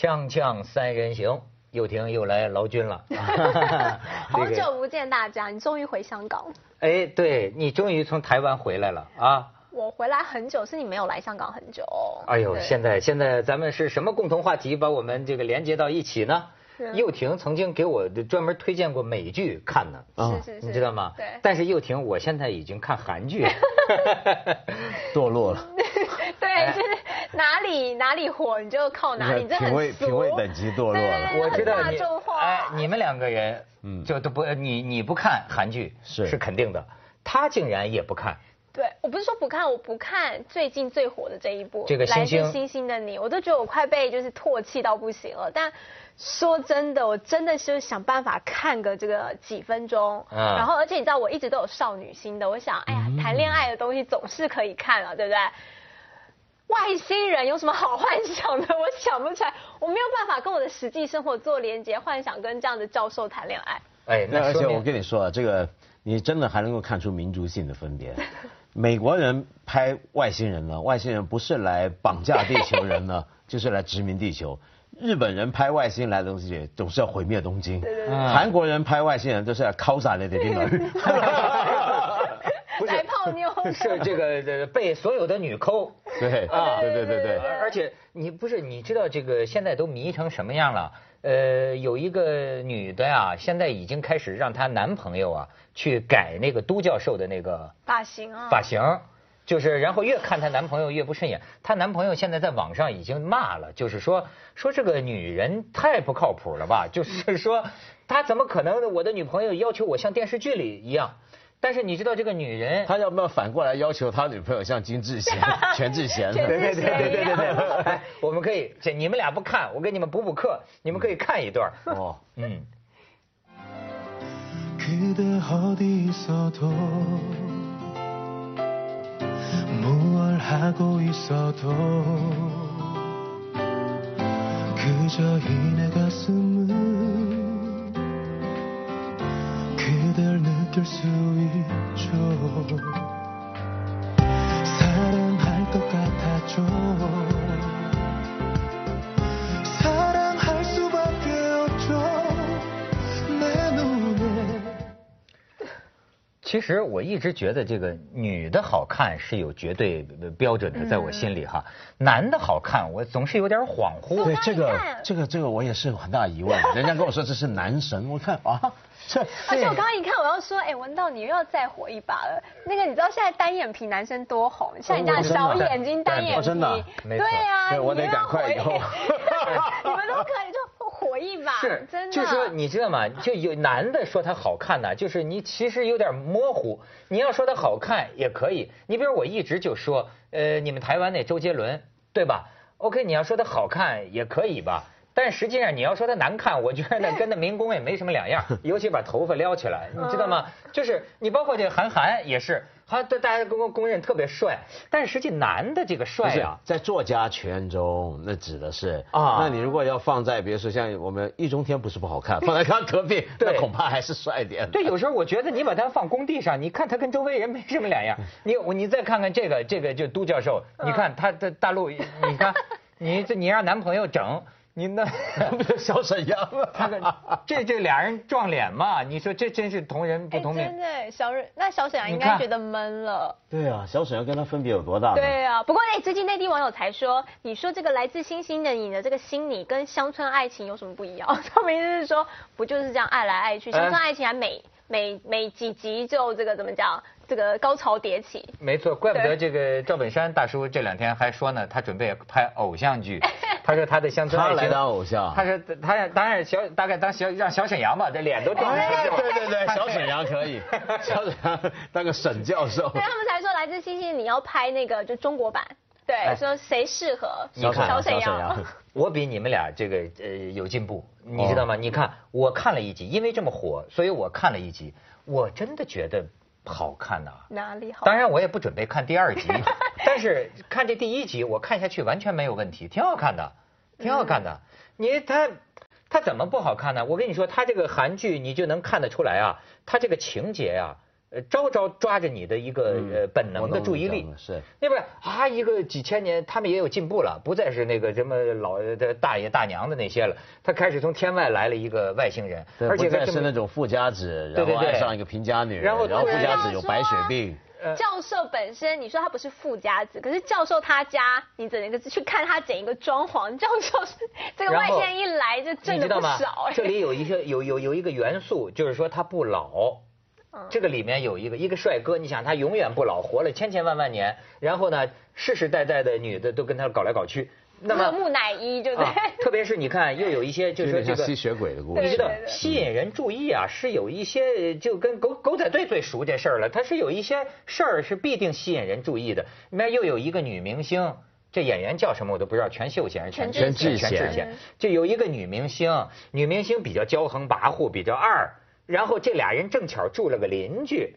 锵锵三人行，又婷又来劳军了。好久不见大家，你终于回香港。哎，对你终于从台湾回来了啊！我回来很久，是你没有来香港很久。哎呦，现在现在咱们是什么共同话题把我们这个连接到一起呢？又婷曾经给我专门推荐过美剧看呢，是是是，你知道吗？对。但是又婷，我现在已经看韩剧，堕落了。哪里哪里火你就靠哪里，这品味品味等级堕落了。我觉得你，哎，你们两个人，嗯，就都不你你不看韩剧是是肯定的，他竟然也不看。对，我不是说不看，我不看最近最火的这一部《这个来自星星的你》，我都觉得我快被就是唾弃到不行了。但说真的，我真的是想办法看个这个几分钟。嗯。然后，而且你知道，我一直都有少女心的，我想，哎呀，谈恋爱的东西总是可以看了，对不对？外星人有什么好幻想的？我想不出来，我没有办法跟我的实际生活做连接，幻想跟这样的教授谈恋爱。哎，那而且我跟你说啊，这个你真的还能够看出民族性的分别。美国人拍外星人呢，外星人不是来绑架地球人呢，就是来殖民地球。日本人拍外星来的东西，总是要毁灭东京。韩国人拍外星人都是要敲杀那点地方。是这个被所有的女抠。对啊，对对对对。而且你不是你知道这个现在都迷成什么样了？呃，有一个女的呀，现在已经开始让她男朋友啊去改那个都教授的那个发型啊，发型，就是然后越看她男朋友越不顺眼。她男朋友现在在网上已经骂了，就是说说这个女人太不靠谱了吧？就是说她怎么可能我的女朋友要求我像电视剧里一样？但是你知道这个女人，他要不要反过来要求他女朋友像金智贤、全智贤？对对对对对对对。我们可以，这你们俩不看，我给你们补补课，你们可以看一段。哦，嗯。 붙들 수 있죠. 사랑할 것 같아줘 其实我一直觉得这个女的好看是有绝对标准的，在我心里哈，男的好看我总是有点恍惚。对这个这个这个我也是有很大疑问，人家跟我说这是男神，我看啊。这 而且我刚刚一看，我要说，哎，文道你又要再火一把了。那个你知道现在单眼皮男生多红，像你这样小眼睛单眼皮，真的，对呀，我得赶快以后。你们都可以就火一把，是，真的。就说你知道吗？就有男的说他好看呢，就是你其实有点模糊。你要说他好看也可以，你比如我一直就说，呃，你们台湾那周杰伦，对吧？OK，你要说他好看也可以吧。但实际上，你要说他难看，我觉得那跟那民工也没什么两样，尤其把头发撩起来，你知道吗？就是你包括这个韩寒也是，他大家公公认特别帅，但是实际男的这个帅啊，在作家圈中那指的是啊，那你如果要放在比如说像我们易中天不是不好看，放在他隔壁，那恐怕还是帅一点。对，有时候我觉得你把他放工地上，你看他跟周围人没什么两样。你你再看看这个这个就都教授，你看他在大陆，你看你这你让男朋友整。你那 小沈阳，他 这这俩人撞脸嘛？你说这真是同人不同命。真的，小沈那小沈阳应该觉得闷了。对啊，小沈阳跟他分别有多大？对啊，不过哎，最近内地网友才说，你说这个来自星星的你的这个心理跟乡村爱情有什么不一样？他们意思是说，不就是这样爱来爱去？乡村爱情还每每每几集就这个怎么讲？这个高潮迭起，没错，怪不得这个赵本山大叔这两天还说呢，他准备拍偶像剧。他说他的乡村爱情，他来当偶像。他说他当然小大概当小让小沈阳吧，这脸都掉了。对对对，小沈阳可以，小沈阳当个沈教授。对他们才说来自星星，你要拍那个就中国版。对，说谁适合小沈阳？我比你们俩这个呃有进步，你知道吗？你看我看了一集，因为这么火，所以我看了一集，我真的觉得。好看呐，哪里好？当然我也不准备看第二集，但是看这第一集，我看下去完全没有问题，挺好看的，挺好看的。你他他怎么不好看呢？我跟你说，他这个韩剧你就能看得出来啊，他这个情节呀，呃招招抓着你的一个呃本能的注意力。是。那边啊，一个几千年，他们也有进步了，不再是那个什么老的大爷大娘的那些了。他开始从天外来了一个外星人，而且是那种富家子，然后爱上一个贫家女，然后然后富家子有白血病。教授本身，你说他不是富家子，可是教授他家，你整一个去看他整一个装潢，教授是这个外星人一来就挣的不少这里有一些有有有一个元素，就是说他不老。这个里面有一个一个帅哥，你想他永远不老，活了千千万万年，然后呢，世世代代的女的都跟他搞来搞去。那么木乃伊对不对？特别是你看，又有一些就是说这个吸血鬼的故事，你知道吸引人注意啊，是有一些就跟狗狗仔队最熟这事儿了。它是有一些事儿是必定吸引人注意的。里面又有一个女明星，这演员叫什么我都不知道，全秀贤、全全智贤，就有一个女明星，女明星比较骄横跋扈，比较二，然后这俩人正巧住了个邻居。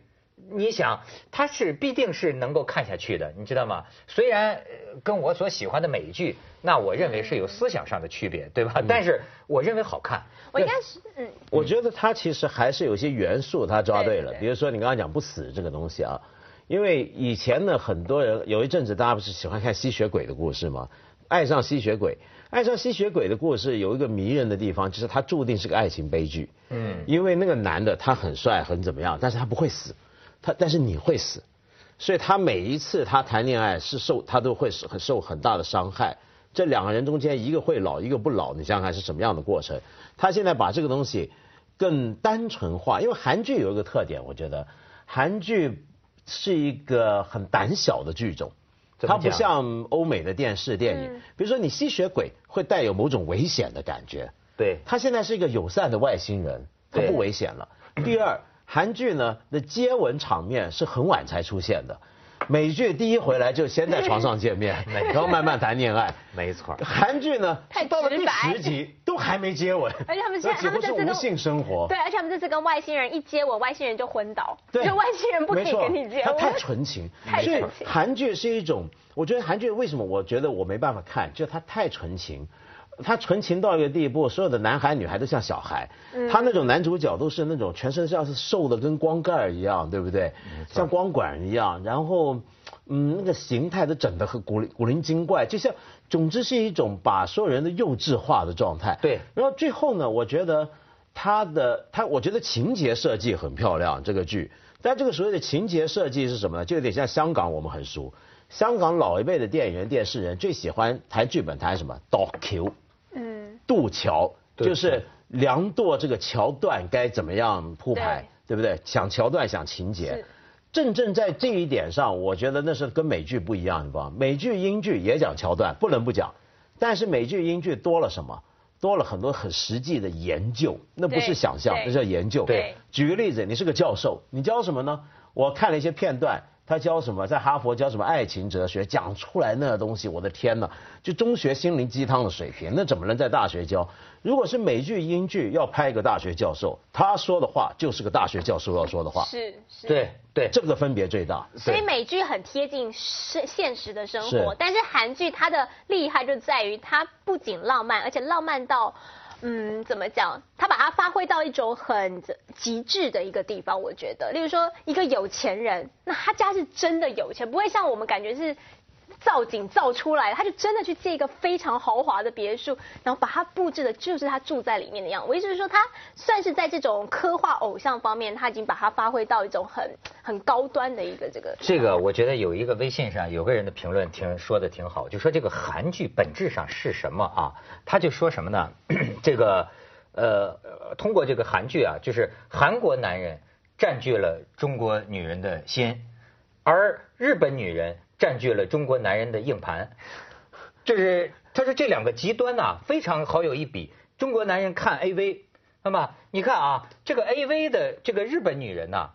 你想，他是必定是能够看下去的，你知道吗？虽然跟我所喜欢的美剧，那我认为是有思想上的区别，对吧？但是我认为好看。我应该是，嗯，我觉得他其实还是有些元素他抓对了，比如说你刚刚讲不死这个东西啊，因为以前呢，很多人有一阵子大家不是喜欢看吸血鬼的故事吗？爱上吸血鬼，爱上吸血鬼的故事有一个迷人的地方，就是他注定是个爱情悲剧。嗯，因为那个男的他很帅很怎么样，但是他不会死。他但是你会死，所以他每一次他谈恋爱是受他都会很受很大的伤害。这两个人中间一个会老一个不老，你想想看是什么样的过程？他现在把这个东西更单纯化，因为韩剧有一个特点，我觉得韩剧是一个很胆小的剧种，它不像欧美的电视电影，比如说你吸血鬼会带有某种危险的感觉。对，他现在是一个友善的外星人，他不危险了。第二。韩剧呢的接吻场面是很晚才出现的，美剧第一回来就先在床上见面，然后慢慢谈恋爱。没错。韩剧呢到了第十集都还没接吻，而且他们现在他们是无性生活。对，而且他们这次跟外星人一接吻，外星人就昏倒。对，外星人不可以跟你接吻。他太纯情，所以韩剧是一种，我觉得韩剧为什么我觉得我没办法看，就它太纯情。他纯情到一个地步，所有的男孩女孩都像小孩。他那种男主角都是那种全身像是瘦的跟光盖一样，对不对？像光管一样，然后嗯，那个形态都整得很古古灵精怪，就像总之是一种把所有人的幼稚化的状态。对。然后最后呢，我觉得他的他，我觉得情节设计很漂亮，这个剧。但这个所谓的情节设计是什么呢？就有点像香港，我们很熟。香港老一辈的电影人、电视人最喜欢谈剧本，谈什么？导 Q。嗯，渡桥就是梁垛这个桥段该怎么样铺排，对不对？想桥段，想情节。正正在这一点上，我觉得那是跟美剧不一样，你知道吗？美剧、英剧也讲桥段，不能不讲。但是美剧、英剧多了什么？多了很多很实际的研究，那不是想象，那叫研究。对，举个例子，你是个教授，你教什么呢？我看了一些片段。他教什么？在哈佛教什么爱情哲学？讲出来那个东西，我的天呐！就中学心灵鸡汤的水平，那怎么能在大学教？如果是美剧、英剧要拍一个大学教授，他说的话就是个大学教授要说的话。是是。对对，这个分别最大。所以美剧很贴近现现实的生活，但是韩剧它的厉害就在于它不仅浪漫，而且浪漫到。嗯，怎么讲？他把它发挥到一种很极致的一个地方，我觉得。例如说，一个有钱人，那他家是真的有钱，不会像我们感觉是。造景造出来，他就真的去借一个非常豪华的别墅，然后把它布置的就是他住在里面的样子。我意思是说，他算是在这种科幻偶像方面，他已经把它发挥到一种很 很高端的一个这个。这个我觉得有一个微信上有个人的评论挺说的挺好，就说这个韩剧本质上是什么啊？他就说什么呢？这个呃，通过这个韩剧啊，就是韩国男人占据了中国女人的心，而日本女人。占据了中国男人的硬盘，就是他说这两个极端呐，非常好有一比。中国男人看 AV，那么你看啊，这个 AV 的这个日本女人呐，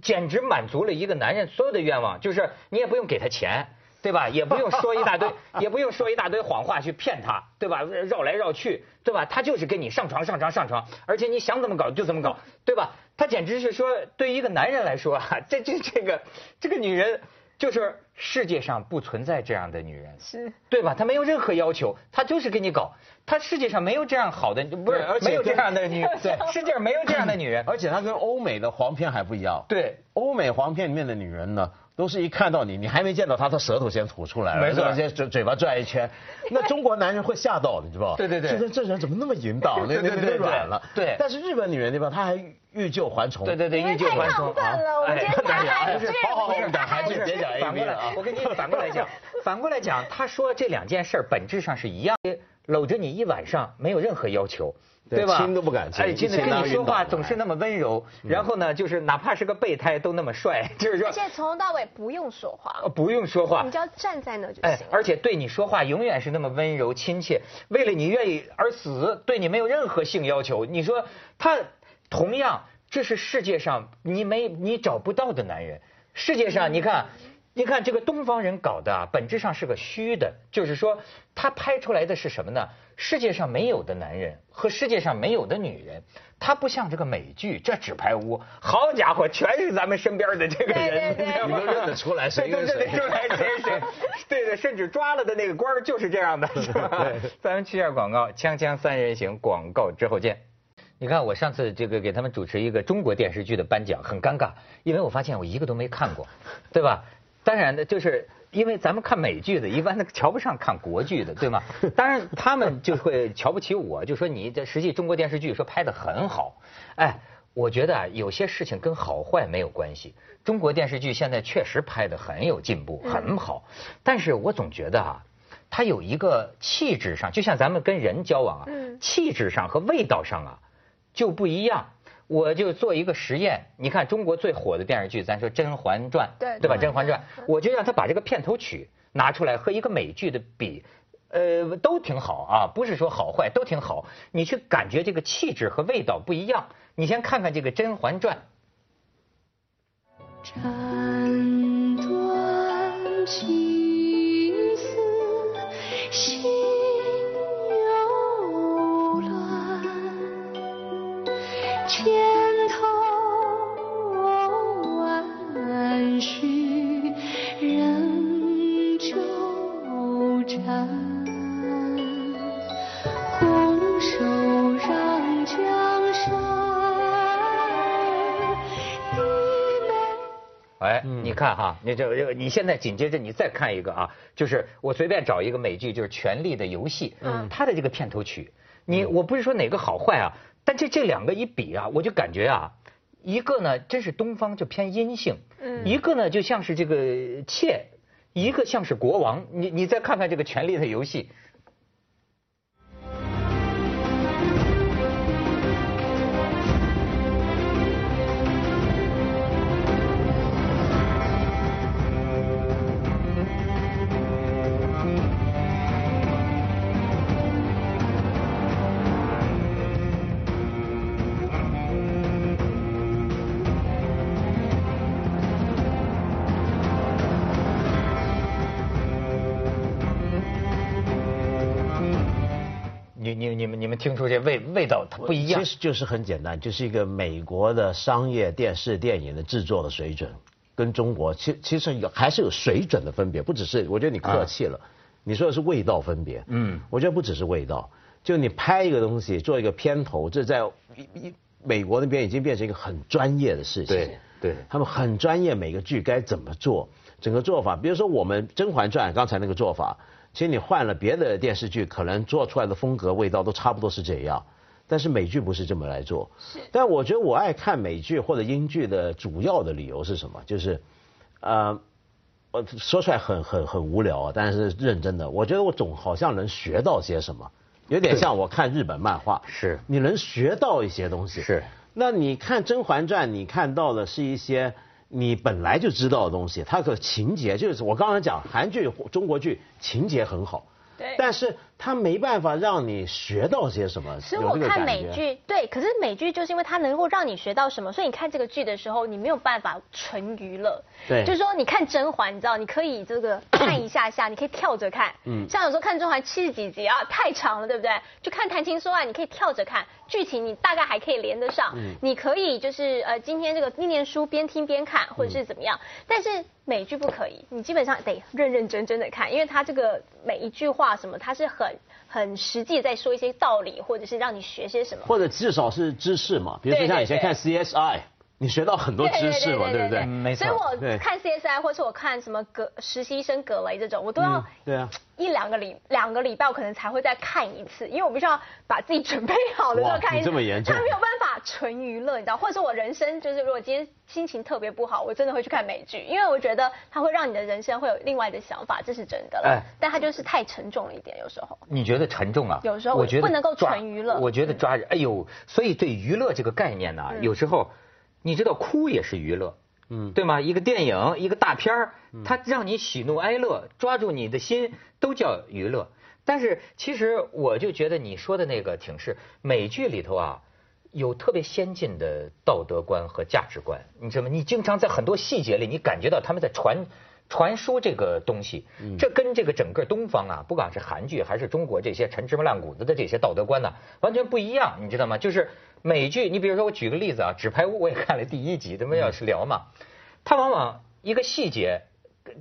简直满足了一个男人所有的愿望，就是你也不用给他钱，对吧？也不用说一大堆，也不用说一大堆谎话去骗他，对吧？绕来绕去，对吧？他就是跟你上床上床上床，而且你想怎么搞就怎么搞，对吧？他简直是说，对于一个男人来说啊，这这这个这个女人。就是世界上不存在这样的女人，是，对吧？她没有任何要求，她就是给你搞。她世界上没有这样好的，不是没有这样的女，对，世界上没有这样的女人。而且她跟欧美的黄片还不一样。对，欧美黄片里面的女人呢？都是一看到你，你还没见到他，他舌头先吐出来了，没错，先嘴嘴巴转一圈。那中国男人会吓到，你知道对对对，这这人怎么那么淫荡？那 那那软了。对。但是日本女人对吧？她还欲救还从。对对对，欲救还从啊。哎，不是，好好好，讲韩剧，别讲 A 了啊。我跟你反过来讲，反过来讲，他说这两件事本质上是一样，搂着你一晚上没有任何要求。对吧？亲都不敢亲，哎，亲的跟你说话总是那么温柔，然后呢，就是哪怕是个备胎都那么帅，就是说。而且从头到尾不用说话。不用说话。你只要站在那就行。哎，而且对你说话永远是那么温柔亲切，为了你愿意而死，对你没有任何性要求。你说他同样，这是世界上你没你找不到的男人。世界上你看。你看这个东方人搞的啊，本质上是个虚的，就是说他拍出来的是什么呢？世界上没有的男人和世界上没有的女人，他不像这个美剧，这纸牌屋，好家伙，全是咱们身边的这个人，你都认得出来谁跟谁，对对，甚至抓了的那个官就是这样的，是吧？咱们去下广告，锵锵三人行，广告之后见。你看我上次这个给他们主持一个中国电视剧的颁奖，很尴尬，因为我发现我一个都没看过，对吧？当然的，就是因为咱们看美剧的，一般的瞧不上看国剧的，对吗？当然他们就会瞧不起我，就说你这实际中国电视剧说拍的很好。哎，我觉得啊，有些事情跟好坏没有关系。中国电视剧现在确实拍的很有进步，很好。但是我总觉得啊，它有一个气质上，就像咱们跟人交往啊，气质上和味道上啊就不一样。我就做一个实验，你看中国最火的电视剧，咱说《甄嬛传》，对对吧？《甄嬛传》，我就让他把这个片头曲拿出来和一个美剧的比，呃，都挺好啊，不是说好坏都挺好，你去感觉这个气质和味道不一样。你先看看这个《甄嬛传》。斩断情丝。你看哈，你这这，你现在紧接着你再看一个啊，就是我随便找一个美剧，就是《权力的游戏》，嗯，它的这个片头曲，你我不是说哪个好坏啊，但这这两个一比啊，我就感觉啊，一个呢真是东方就偏阴性，嗯，一个呢就像是这个妾，一个像是国王，你你再看看这个《权力的游戏》。们你们听出这味味道它不一样，其实就是很简单，就是一个美国的商业电视电影的制作的水准，跟中国其其实有还是有水准的分别，不只是我觉得你客气了，你说的是味道分别，嗯，我觉得不只是味道，就你拍一个东西做一个片头，这在一美国那边已经变成一个很专业的事情，对对，他们很专业，每个剧该怎么做，整个做法，比如说我们《甄嬛传》刚才那个做法。其实你换了别的电视剧，可能做出来的风格、味道都差不多是这样。但是美剧不是这么来做。是。但我觉得我爱看美剧或者英剧的主要的理由是什么？就是，呃，我说出来很很很无聊啊，但是认真的，我觉得我总好像能学到些什么，有点像我看日本漫画。是。你能学到一些东西。是。那你看《甄嬛传》，你看到的是一些。你本来就知道的东西，它的情节就是我刚才讲韩剧、中国剧情节很好，对，但是它没办法让你学到些什么。所以我看美剧，对，可是美剧就是因为它能够让你学到什么，所以你看这个剧的时候，你没有办法纯娱乐。对，就是说你看甄嬛，你知道，你可以这个看一下下，你可以跳着看。嗯。像有时候看甄嬛七十几集啊，太长了，对不对？就看谈情说爱，你可以跳着看，剧情你大概还可以连得上。嗯。你可以就是呃，今天这个念念书边听边看，或者是怎么样，但是美剧不可以，你基本上得认认真真的看，因为它这个每一句话什么，它是很。很实际在说一些道理，或者是让你学些什么，或者至少是知识嘛。比如说像以前看 CSI，你学到很多知识嘛，对不对？没错。所以我看 CSI，或是我看什么葛实习生葛雷这种，我都要对啊。一两个礼两个礼拜，我可能才会再看一次，因为我必须要把自己准备好的时候看一次。这么严重？他没有办法纯娱乐，你知道，或者说我人生就是，如果今天心情特别不好，我真的会去看美剧，因为我觉得它会让你的人生会有另外的想法，这是真的。哎，但它就是太沉重了一点，有时候。你觉得沉重啊？有时候我觉得不能够纯娱乐。我觉得抓，哎呦，所以对娱乐这个概念呢，有时候你知道哭也是娱乐。嗯，对吗？一个电影，一个大片儿，它让你喜怒哀乐，抓住你的心，都叫娱乐。但是其实我就觉得你说的那个挺是美剧里头啊，有特别先进的道德观和价值观。你知道吗？你经常在很多细节里，你感觉到他们在传传输这个东西。这跟这个整个东方啊，不管是韩剧还是中国这些陈芝麻烂谷子的这些道德观呢，完全不一样。你知道吗？就是。美剧，你比如说我举个例子啊，《纸牌屋》我也看了第一集，咱们要是聊嘛，他往往一个细节，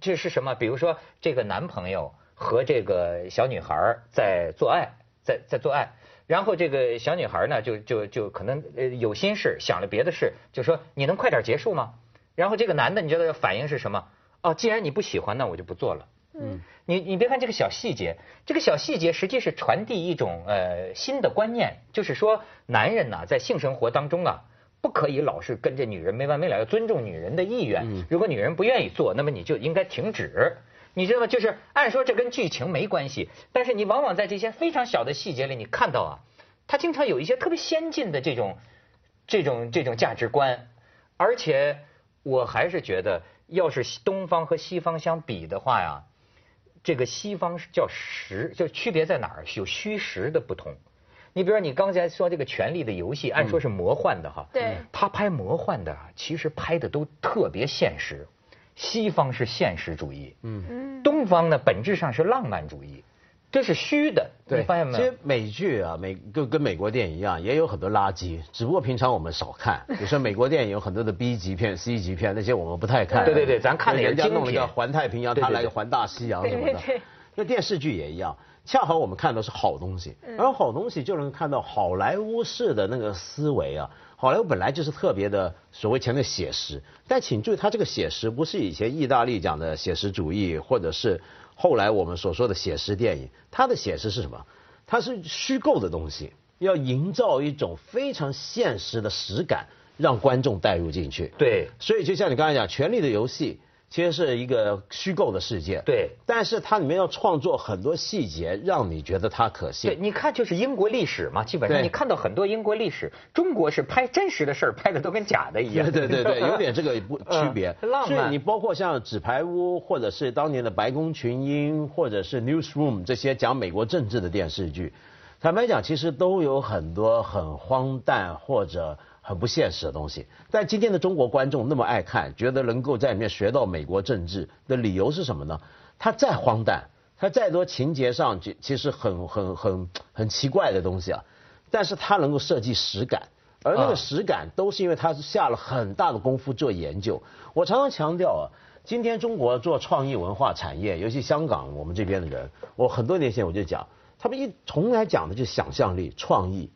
这是什么？比如说这个男朋友和这个小女孩在做爱，在在做爱，然后这个小女孩呢就就就可能呃有心事，想了别的事，就说你能快点结束吗？然后这个男的你觉得反应是什么？哦，既然你不喜欢，那我就不做了。嗯，你你别看这个小细节，这个小细节实际是传递一种呃新的观念，就是说男人呐在性生活当中啊不可以老是跟着女人没完没了，要尊重女人的意愿。如果女人不愿意做，那么你就应该停止。你知道吗？就是按说这跟剧情没关系，但是你往往在这些非常小的细节里，你看到啊，他经常有一些特别先进的这种这种这种价值观，而且我还是觉得，要是东方和西方相比的话呀。这个西方是叫实，就区别在哪儿？有虚实的不同。你比如说，你刚才说这个《权力的游戏》，按说是魔幻的哈。对。他拍魔幻的，其实拍的都特别现实。西方是现实主义，嗯。东方呢，本质上是浪漫主义。这是虚的，你发现没有？其实美剧啊，美跟跟美国电影一样，也有很多垃圾，只不过平常我们少看。比如说美国电影有很多的 B 级片、C 级片，那些我们不太看。对对对，咱看人家弄了个环太平洋，他来个环大西洋什么的。那电视剧也一样，恰好我们看到是好东西，而好东西就能看到好莱坞式的那个思维啊。好莱坞本来就是特别的所谓前面写实，但请注意，它这个写实不是以前意大利讲的写实主义，或者是。后来我们所说的写实电影，它的写实是什么？它是虚构的东西，要营造一种非常现实的实感，让观众带入进去。对，所以就像你刚才讲，《权力的游戏》。其实是一个虚构的世界，对，但是它里面要创作很多细节，让你觉得它可信。对，你看就是英国历史嘛，基本上你看到很多英国历史，中国是拍真实的事儿，拍的都跟假的一样。对对对，有点这个不区别。浪漫。所以你包括像《纸牌屋》，或者是当年的《白宫群英》，或者是《Newsroom》这些讲美国政治的电视剧，坦白讲，其实都有很多很荒诞或者。很不现实的东西，但今天的中国观众那么爱看，觉得能够在里面学到美国政治的理由是什么呢？它再荒诞，它再多情节上其其实很很很很奇怪的东西啊，但是它能够设计实感，而那个实感都是因为他是下了很大的功夫做研究。我常常强调啊，今天中国做创意文化产业，尤其香港我们这边的人，我很多年前我就讲，他们一从来讲的就是想象力、创意。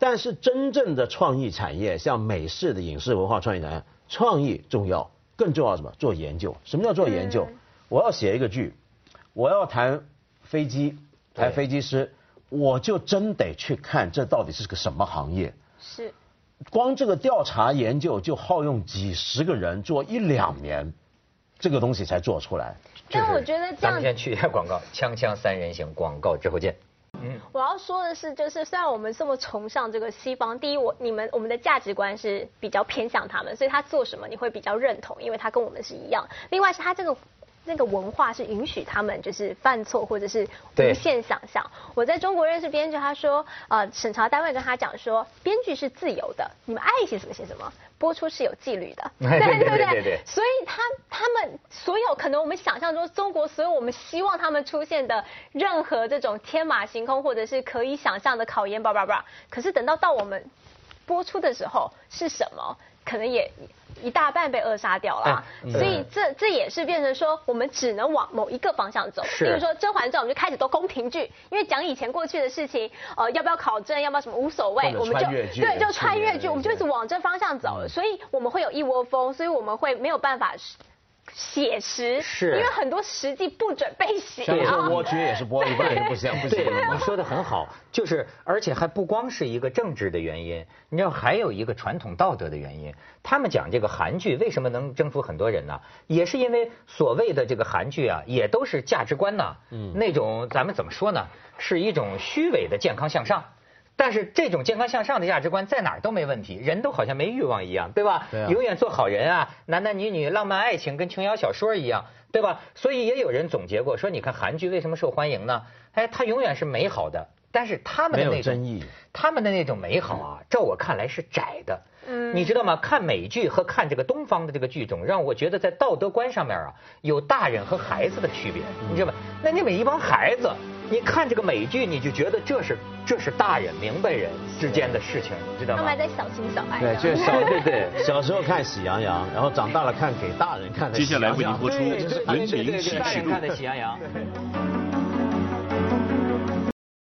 但是真正的创意产业，像美式的影视文化创意产业，创意重要，更重要什么？做研究。什么叫做研究？我要写一个剧，我要谈飞机，谈飞机师，我就真得去看这到底是个什么行业。是。光这个调查研究就耗用几十个人做一两年，这个东西才做出来。但我觉得这样。咱们先去一下广告，锵锵三人行广告之后见。我要说的是，就是虽然我们这么崇尚这个西方，第一，我你们我们的价值观是比较偏向他们，所以他做什么你会比较认同，因为他跟我们是一样。另外是他这个那个文化是允许他们就是犯错或者是无限想象。我在中国认识编剧，他说，呃，审查单位跟他讲说，编剧是自由的，你们爱写什么写什么，播出是有纪律的，对对对对。所以他他们所有可能我们想象中中国所有我们希望他们出现的任何这种天马行空或者是可以想象的考验，叭叭叭，可是等到到我们播出的时候是什么？可能也一大半被扼杀掉了，所以这这也是变成说，我们只能往某一个方向走。比如说《甄嬛传》，我们就开始都宫廷剧，因为讲以前过去的事情，呃，要不要考证，要不要什么无所谓，我们就对，就穿越剧，我们就一直往这方向走。所以我们会有一窝蜂，所以我们会没有办法。写实，是，因为很多实际不准备写啊。蜗居也是播一半也不行，不行。对，你说的很好，就是而且还不光是一个政治的原因，你知道还有一个传统道德的原因。他们讲这个韩剧为什么能征服很多人呢？也是因为所谓的这个韩剧啊，也都是价值观呐，嗯，那种咱们怎么说呢？是一种虚伪的健康向上。但是这种健康向上的价值观在哪儿都没问题，人都好像没欲望一样，对吧？永远做好人啊，男男女女浪漫爱情跟琼瑶小说一样，对吧？所以也有人总结过说，你看韩剧为什么受欢迎呢？哎，它永远是美好的，但是他们的那种，他们的那种美好啊，照我看来是窄的。嗯，你知道吗？看美剧和看这个东方的这个剧种，让我觉得在道德观上面啊，有大人和孩子的区别，你知道吗？那你们一帮孩子。你看这个美剧，你就觉得这是这是大人明白人之间的事情，你知道吗？他们还在小情小爱。对，就是小 对对，小时候看《喜羊羊》，然后长大了看给大人看的。接下来为您播出《文明启示录》。大人看的《喜羊羊》。